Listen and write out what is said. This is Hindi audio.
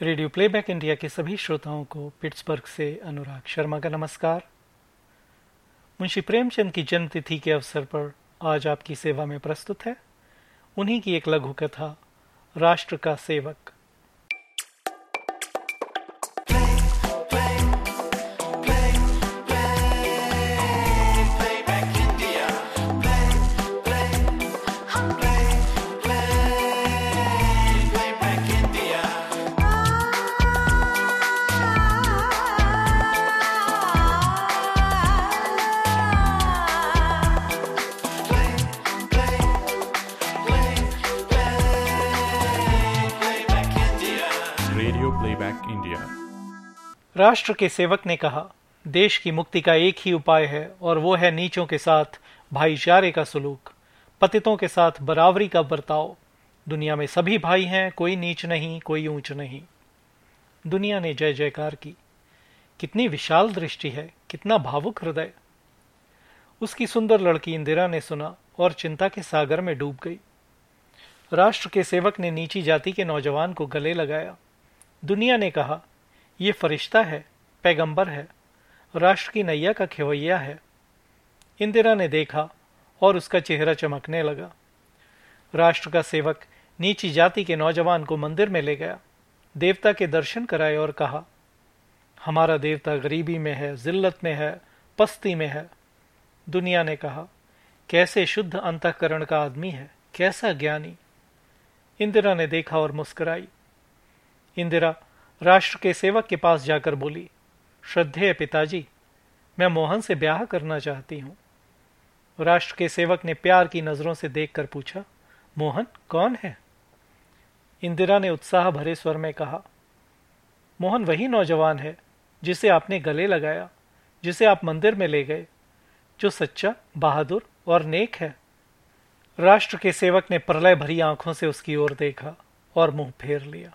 रेडियो प्लेबैक इंडिया के सभी श्रोताओं को पिट्सबर्ग से अनुराग शर्मा का नमस्कार मुंशी प्रेमचंद की जन्मतिथि के अवसर पर आज आपकी सेवा में प्रस्तुत है उन्हीं की एक लघु कथा राष्ट्र का सेवक प्लेबैक इंडिया राष्ट्र के सेवक ने कहा, देश की मुक्ति का एक ही उपाय है और वो है नीचों के साथ भाईचारे का सलूक, पतितों के साथ बराबरी का बर्ताव। दुनिया में सभी भाई हैं, कोई नीच नहीं, कोई ऊंच नहीं। दुनिया ने जय जयकार की। कितनी विशाल दृष्टि है, कितना भावुक हृदय। उसकी सुंदर लड़की इंदिरा ने सुना और चिंता के सागर में डूब गई। राष्ट्र के सेवक ने नीची जाति के नौजवान को गले लगाया। दुनिया ने कहा यह फरिश्ता है, पैगंबर है, राष्ट्र की नैया का खेवैया है। इंदिरा ने देखा और उसका चेहरा चमकने लगा। राष्ट्र का सेवक नीची जाति के नौजवान को मंदिर में ले गया। देवता के दर्शन कराए और कहा, हमारा देवता गरीबी में है, जिल्लत में है, पस्ती में है। दुनिया ने कहा, कैसे शुद्ध अंतकरण का आदमी है, कैसा ज्ञानी? इंदिरा ने देखा और मुस्कुराई। इंदिरा राष्ट्र के सेवक के पास जाकर बोली, श्रद्धेय पिताजी, मैं मोहन से ब्याह करना चाहती हूँ। राष्ट्र के सेवक ने प्यार की नज़रों से देखकर पूछा, मोहन, कौन है? इंदिरा ने उत्साह भरे स्वर में कहा, मोहन वही नौजवान है जिसे आपने गले लगाया, जिसे आप मंदिर में ले गए, जो सच्चा, बहादुर और नेक है। राष्ट्र के सेवक ने प्रलय भरी आँखों से उसकी ओर देखा और मुँह फेर लिया।